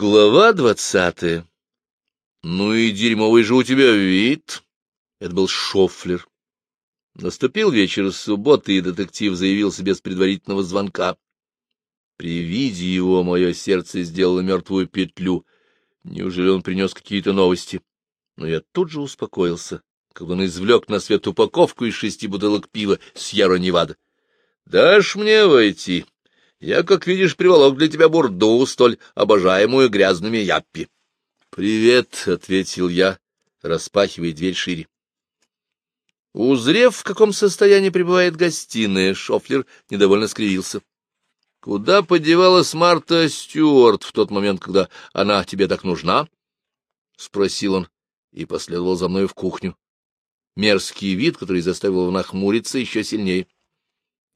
Глава двадцатая. Ну и дерьмовый же у тебя вид. Это был Шофлер. Наступил вечер субботы, и детектив заявился без предварительного звонка. При виде его мое сердце сделало мертвую петлю. Неужели он принес какие-то новости? Но я тут же успокоился, когда он извлек на свет упаковку из шести бутылок пива с Яро-Невада. — Дашь мне войти? Я, как видишь, приволок для тебя бурду, столь обожаемую грязными яппи. — Привет, — ответил я, распахивая дверь шире. Узрев, в каком состоянии пребывает гостиная, Шофлер недовольно скривился. — Куда подевалась Марта Стюарт в тот момент, когда она тебе так нужна? — спросил он и последовал за мной в кухню. Мерзкий вид, который заставил его нахмуриться еще сильнее. —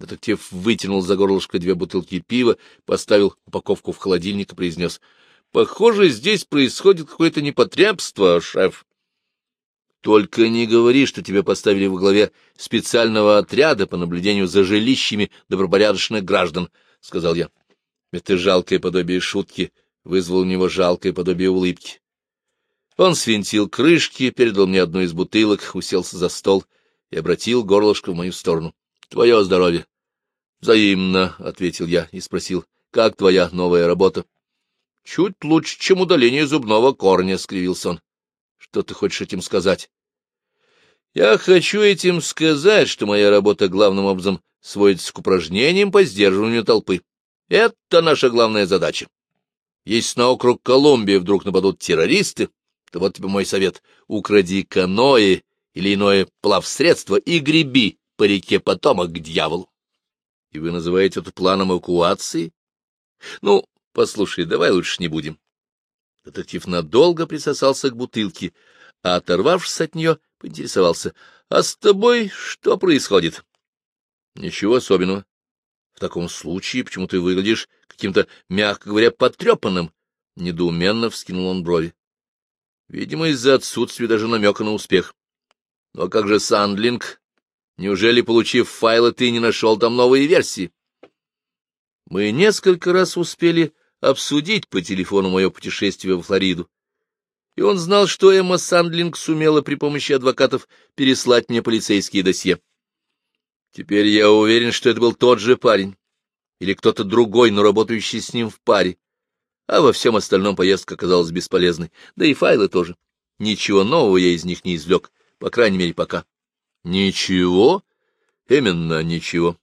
Детектив вытянул за горлышко две бутылки пива, поставил упаковку в холодильник и произнес. — Похоже, здесь происходит какое-то непотребство, шеф. — Только не говори, что тебя поставили во главе специального отряда по наблюдению за жилищами добропорядочных граждан, — сказал я. Это жалкое подобие шутки вызвало у него жалкое подобие улыбки. Он свинтил крышки, передал мне одну из бутылок, уселся за стол и обратил горлышко в мою сторону. — Твое здоровье! Взаимно, — ответил я и спросил, — как твоя новая работа? — Чуть лучше, чем удаление зубного корня, — скривился он. — Что ты хочешь этим сказать? — Я хочу этим сказать, что моя работа главным образом сводится к упражнениям по сдерживанию толпы. Это наша главная задача. Если на округ Колумбии вдруг нападут террористы, то вот тебе мой совет — укради каноэ или иное плавсредство и греби по реке Потомок к дьяволу. И вы называете это планом эвакуации? Ну, послушай, давай лучше не будем. Детектив надолго присосался к бутылке, а, оторвавшись от нее, поинтересовался. — А с тобой что происходит? — Ничего особенного. В таком случае почему ты выглядишь каким-то, мягко говоря, потрепанным? Недоуменно вскинул он брови. Видимо, из-за отсутствия даже намека на успех. — Ну а как же Сандлинг? Неужели, получив файлы, ты не нашел там новые версии? Мы несколько раз успели обсудить по телефону мое путешествие во Флориду, и он знал, что Эмма Сандлинг сумела при помощи адвокатов переслать мне полицейские досье. Теперь я уверен, что это был тот же парень, или кто-то другой, но работающий с ним в паре. А во всем остальном поездка оказалась бесполезной, да и файлы тоже. Ничего нового я из них не извлек, по крайней мере, пока. Ничего? Именно ничего.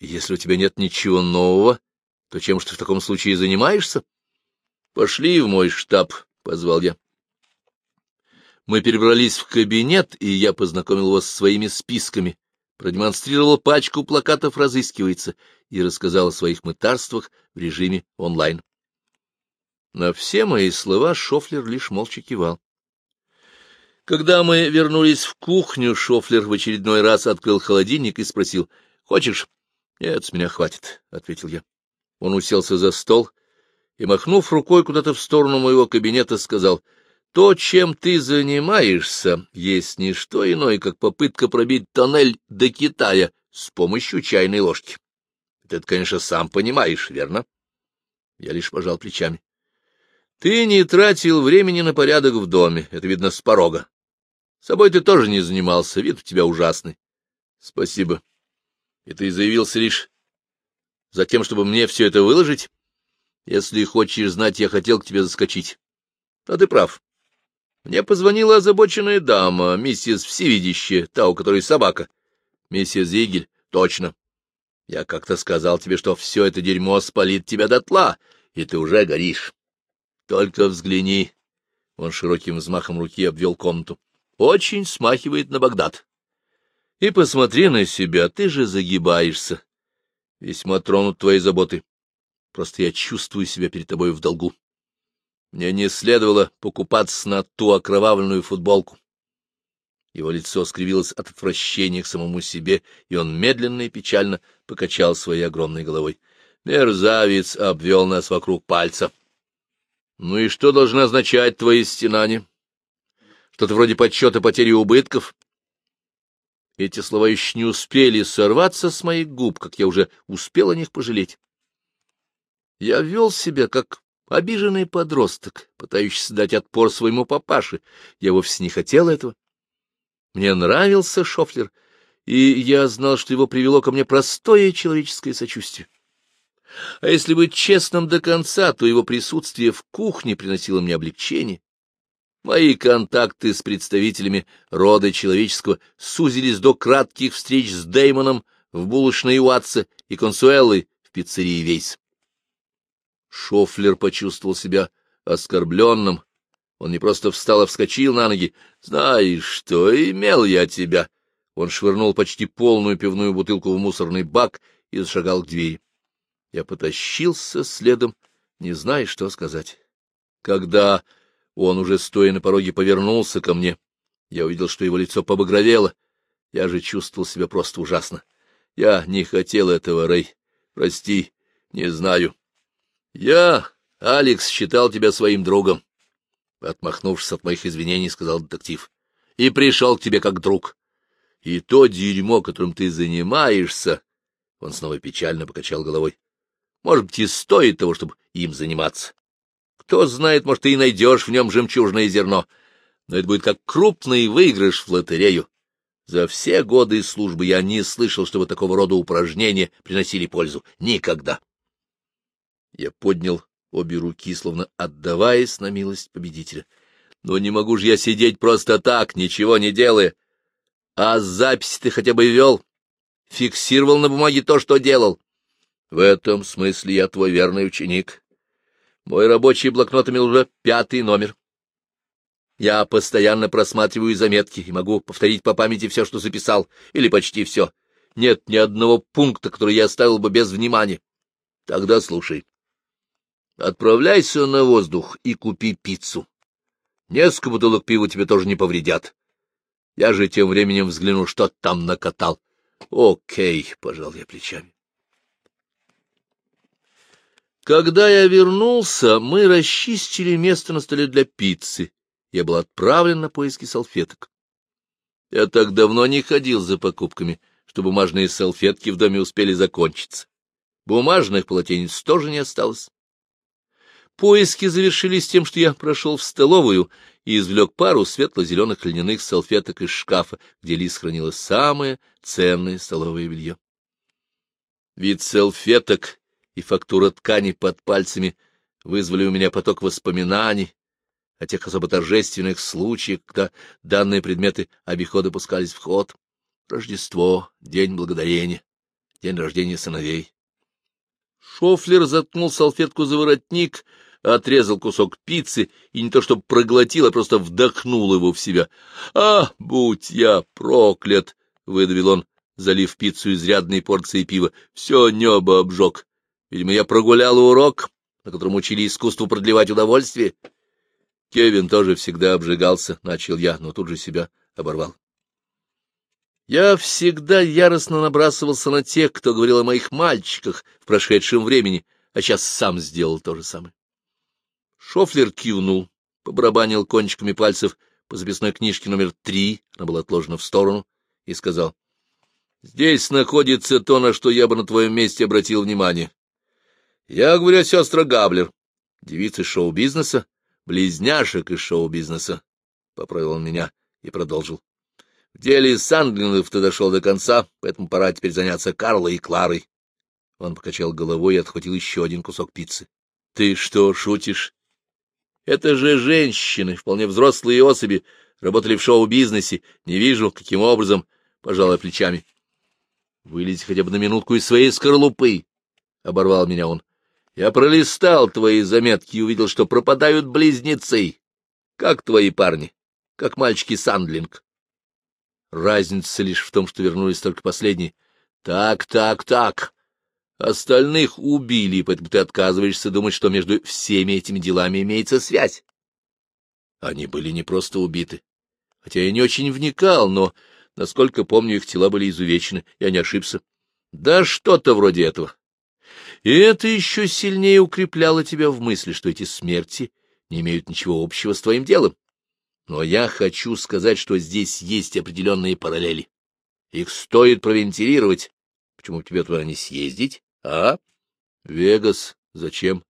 Если у тебя нет ничего нового, то чем же ты в таком случае занимаешься? Пошли в мой штаб, — позвал я. Мы перебрались в кабинет, и я познакомил вас со своими списками, продемонстрировал пачку плакатов «Разыскивается» и рассказал о своих мытарствах в режиме онлайн. На все мои слова Шофлер лишь молча кивал. Когда мы вернулись в кухню, Шофлер в очередной раз открыл холодильник и спросил, «Хочешь?» «Нет, с меня хватит», — ответил я. Он уселся за стол и, махнув рукой куда-то в сторону моего кабинета, сказал, «То, чем ты занимаешься, есть не что иное, как попытка пробить тоннель до Китая с помощью чайной ложки. Ты это, конечно, сам понимаешь, верно?» Я лишь пожал плечами. «Ты не тратил времени на порядок в доме, это видно с порога. Собой ты тоже не занимался, вид у тебя ужасный. Спасибо. И ты заявился лишь за тем, чтобы мне все это выложить? Если хочешь знать, я хотел к тебе заскочить. А ты прав. Мне позвонила озабоченная дама, миссис Всевидящая, та, у которой собака. Миссис Зигель, точно. Я как-то сказал тебе, что все это дерьмо спалит тебя дотла, и ты уже горишь. Только взгляни. Он широким взмахом руки обвел комнату очень смахивает на Багдад. И посмотри на себя, ты же загибаешься. Весьма тронут твоей заботы. Просто я чувствую себя перед тобой в долгу. Мне не следовало покупаться на ту окровавленную футболку. Его лицо скривилось от отвращения к самому себе, и он медленно и печально покачал своей огромной головой. Мерзавец обвел нас вокруг пальца. — Ну и что должны означать твои стенания? Что-то вроде подсчета потери убытков. Эти слова еще не успели сорваться с моих губ, как я уже успел о них пожалеть. Я вел себя как обиженный подросток, пытающийся дать отпор своему папаше. Я вовсе не хотел этого. Мне нравился Шофлер, и я знал, что его привело ко мне простое человеческое сочувствие. А если быть честным до конца, то его присутствие в кухне приносило мне облегчение. Мои контакты с представителями рода человеческого сузились до кратких встреч с Деймоном в булочной Уатса и Консуэллой в пиццерии Вейс. Шофлер почувствовал себя оскорбленным. Он не просто встал, а вскочил на ноги. «Знаешь что, имел я тебя!» Он швырнул почти полную пивную бутылку в мусорный бак и зашагал к двери. Я потащился следом, не зная, что сказать. Когда он, уже стоя на пороге, повернулся ко мне, я увидел, что его лицо побагровело. Я же чувствовал себя просто ужасно. Я не хотел этого, Рэй. Прости, не знаю. Я, Алекс, считал тебя своим другом. Отмахнувшись от моих извинений, сказал детектив. И пришел к тебе как друг. И то дерьмо, которым ты занимаешься... Он снова печально покачал головой. Может быть, и стоит того, чтобы им заниматься. Кто знает, может, ты и найдешь в нем жемчужное зерно. Но это будет как крупный выигрыш в лотерею. За все годы службы я не слышал, чтобы такого рода упражнения приносили пользу. Никогда. Я поднял обе руки, словно отдаваясь на милость победителя. Но не могу же я сидеть просто так, ничего не делая. А записи ты хотя бы вел? Фиксировал на бумаге то, что делал? В этом смысле я твой верный ученик. Мой рабочий блокнот имел уже пятый номер. Я постоянно просматриваю заметки и могу повторить по памяти все, что записал, или почти все. Нет ни одного пункта, который я оставил бы без внимания. Тогда слушай. Отправляйся на воздух и купи пиццу. Несколько бутылок пива тебе тоже не повредят. Я же тем временем взгляну, что там накатал. Окей, — пожал я плечами. Когда я вернулся, мы расчистили место на столе для пиццы. Я был отправлен на поиски салфеток. Я так давно не ходил за покупками, что бумажные салфетки в доме успели закончиться. Бумажных полотенец тоже не осталось. Поиски завершились тем, что я прошел в столовую и извлек пару светло-зеленых льняных салфеток из шкафа, где Лиз хранила самое ценное столовое белье. Вид салфеток и фактура ткани под пальцами вызвали у меня поток воспоминаний о тех особо торжественных случаях, когда данные предметы обихода пускались в ход. Рождество, День Благодарения, день рождения сыновей. Шофлер заткнул салфетку за воротник, отрезал кусок пиццы и не то чтобы проглотил, а просто вдохнул его в себя. — А, будь я проклят! — выдавил он, залив пиццу изрядной порцией пива. — Все небо обжег. Видимо, я прогулял урок, на котором учили искусству продлевать удовольствие. Кевин тоже всегда обжигался, — начал я, но тут же себя оборвал. Я всегда яростно набрасывался на тех, кто говорил о моих мальчиках в прошедшем времени, а сейчас сам сделал то же самое. Шофлер кивнул, побарабанил кончиками пальцев по записной книжке номер три, она была отложена в сторону, и сказал, — Здесь находится то, на что я бы на твоем месте обратил внимание. Я говорю сестра Габлер, девицы шоу-бизнеса, близняшек из шоу-бизнеса, — поправил он меня и продолжил. В деле Сандлингов ты дошел до конца, поэтому пора теперь заняться Карлой и Кларой. Он покачал головой и отхватил еще один кусок пиццы. — Ты что, шутишь? Это же женщины, вполне взрослые особи, работали в шоу-бизнесе. Не вижу, каким образом, пожалуй, плечами. — Вылезь хотя бы на минутку из своей скорлупы, — оборвал меня он. Я пролистал твои заметки и увидел, что пропадают близнецы. Как твои парни, как мальчики Сандлинг. Разница лишь в том, что вернулись только последние. Так, так, так. Остальных убили, поэтому ты отказываешься думать, что между всеми этими делами имеется связь. Они были не просто убиты. Хотя я не очень вникал, но, насколько помню, их тела были изувечены. Я не ошибся. Да что-то вроде этого. И это еще сильнее укрепляло тебя в мысли, что эти смерти не имеют ничего общего с твоим делом. Но я хочу сказать, что здесь есть определенные параллели. Их стоит провентилировать. Почему тебе туда не съездить, а? Вегас, зачем?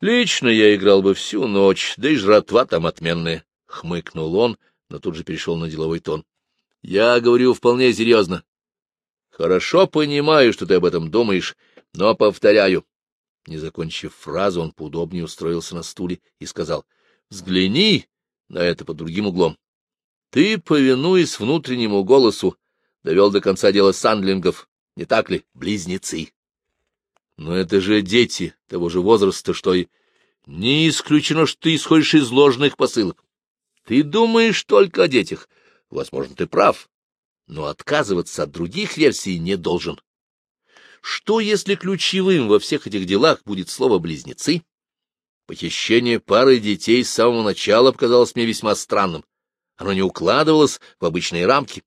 Лично я играл бы всю ночь, да и жратва там отменная, — хмыкнул он, но тут же перешел на деловой тон. — Я говорю вполне серьезно. Хорошо понимаю, что ты об этом думаешь, но повторяю. Не закончив фразу, он поудобнее устроился на стуле и сказал, — Взгляни на это под другим углом. Ты, повинуясь внутреннему голосу, довел до конца дело сандлингов, не так ли, близнецы? Но это же дети того же возраста, что и... Не исключено, что ты исходишь из ложных посылок. Ты думаешь только о детях. Возможно, ты прав, но отказываться от других версий не должен. Что, если ключевым во всех этих делах будет слово «близнецы»? Похищение пары детей с самого начала показалось мне весьма странным. Оно не укладывалось в обычные рамки.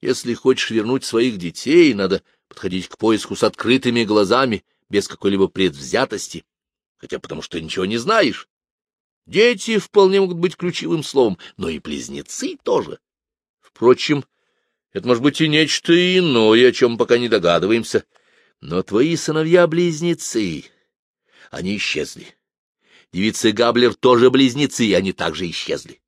Если хочешь вернуть своих детей, надо подходить к поиску с открытыми глазами, без какой-либо предвзятости, хотя потому что ничего не знаешь. Дети вполне могут быть ключевым словом, но и близнецы тоже. Впрочем, это может быть и нечто иное, о чем пока не догадываемся. Но твои сыновья-близнецы, они исчезли. Девицы Габлер тоже близнецы, и они также исчезли.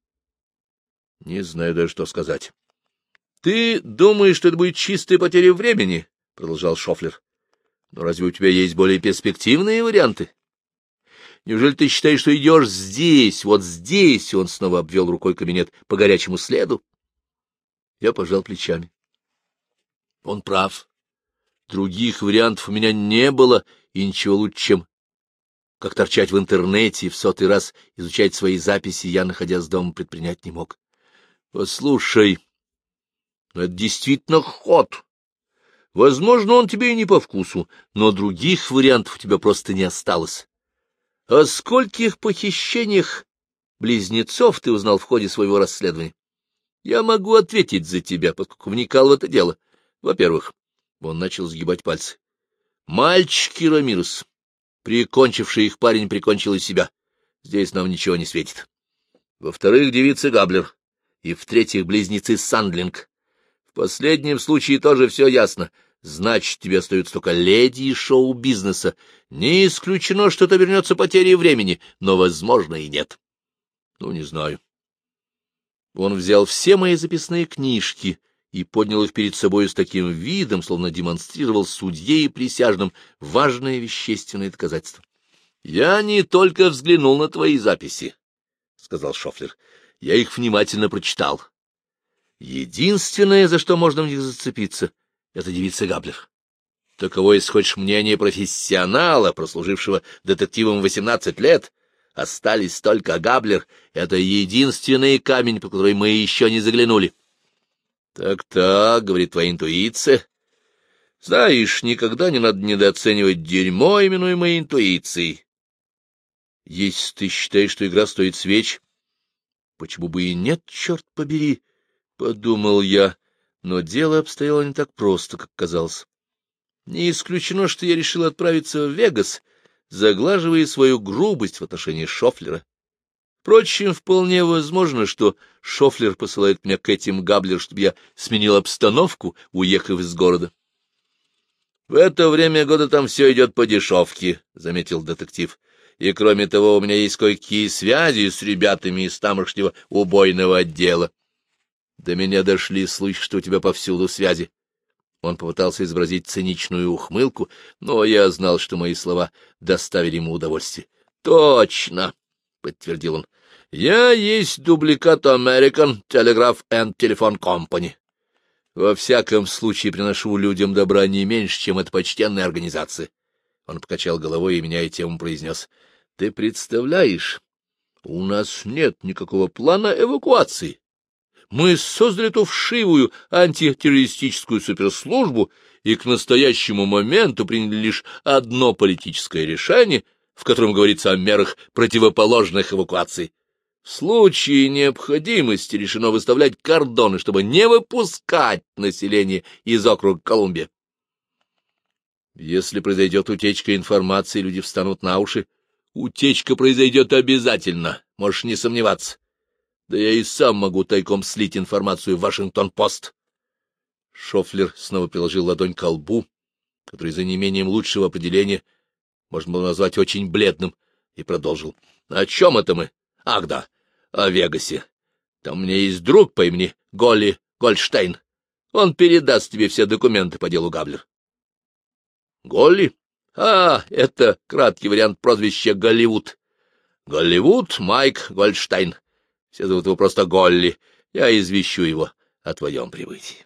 Не знаю даже, что сказать. — Ты думаешь, что это будет чистая потеря времени? — продолжал Шофлер. — Но разве у тебя есть более перспективные варианты? Неужели ты считаешь, что идешь здесь, вот здесь? Он снова обвел рукой кабинет по горячему следу. Я пожал плечами. Он прав. Других вариантов у меня не было, и ничего лучше, чем как торчать в интернете и в сотый раз изучать свои записи, я, находясь дома, предпринять не мог. Послушай, ну это действительно ход. Возможно, он тебе и не по вкусу, но других вариантов у тебя просто не осталось. О скольких похищениях близнецов ты узнал в ходе своего расследования? Я могу ответить за тебя, поскольку вникал в это дело. Во-первых, он начал сгибать пальцы. Мальчики Рамирус, прикончивший их парень, прикончил и себя. Здесь нам ничего не светит. Во-вторых, девица Габлер. И в-третьих, близнецы Сандлинг. В последнем случае тоже все ясно. Значит, тебе остаются только леди и шоу-бизнеса. Не исключено, что это вернется потерей времени, но, возможно, и нет. Ну, не знаю. Он взял все мои записные книжки и поднял их перед собой с таким видом, словно демонстрировал судье и присяжным важное вещественное доказательство. — Я не только взглянул на твои записи, — сказал Шофлер. — Я их внимательно прочитал. Единственное, за что можно в них зацепиться, — это девица Габлер. Таково, если хочешь, мнение профессионала, прослужившего детективом восемнадцать лет — Остались только Габлер. Это единственный камень, по который мы еще не заглянули. Так-так, — говорит твоя интуиция. Знаешь, никогда не надо недооценивать дерьмо, именуемое интуицией. Если ты считаешь, что игра стоит свеч, почему бы и нет, черт побери, — подумал я, но дело обстояло не так просто, как казалось. Не исключено, что я решил отправиться в Вегас — заглаживая свою грубость в отношении Шофлера. Впрочем, вполне возможно, что Шофлер посылает меня к этим Габлер, чтобы я сменил обстановку, уехав из города. — В это время года там все идет по дешевке, — заметил детектив. — И, кроме того, у меня есть кое-какие связи с ребятами из тамошнего убойного отдела. До меня дошли слухи, что у тебя повсюду связи. Он попытался изобразить циничную ухмылку, но я знал, что мои слова доставили ему удовольствие. — Точно, — подтвердил он. — Я есть дубликат American Telegraph and Telephone Company. Во всяком случае, приношу людям добра не меньше, чем эта почтенная организация. Он покачал головой и, меняя тему, произнес. — Ты представляешь, у нас нет никакого плана эвакуации. Мы создали эту вшивую антитеррористическую суперслужбу и к настоящему моменту приняли лишь одно политическое решение, в котором говорится о мерах противоположных эвакуации. В случае необходимости решено выставлять кордоны, чтобы не выпускать население из округа Колумбия. Если произойдет утечка информации, люди встанут на уши. Утечка произойдет обязательно, можешь не сомневаться. Да я и сам могу тайком слить информацию в Вашингтон-Пост. Шофлер снова приложил ладонь к лбу, который за неимением лучшего определения можно было назвать очень бледным. и продолжил. — О чем это мы? Ах да, о Вегасе. Там у меня есть друг по имени Голли Гольдштейн. Он передаст тебе все документы по делу Габлер. — Голли? А, это краткий вариант прозвища Голливуд. Голливуд Майк Гольдштейн. Все зовут его просто Голли. Я извещу его о твоем прибытии.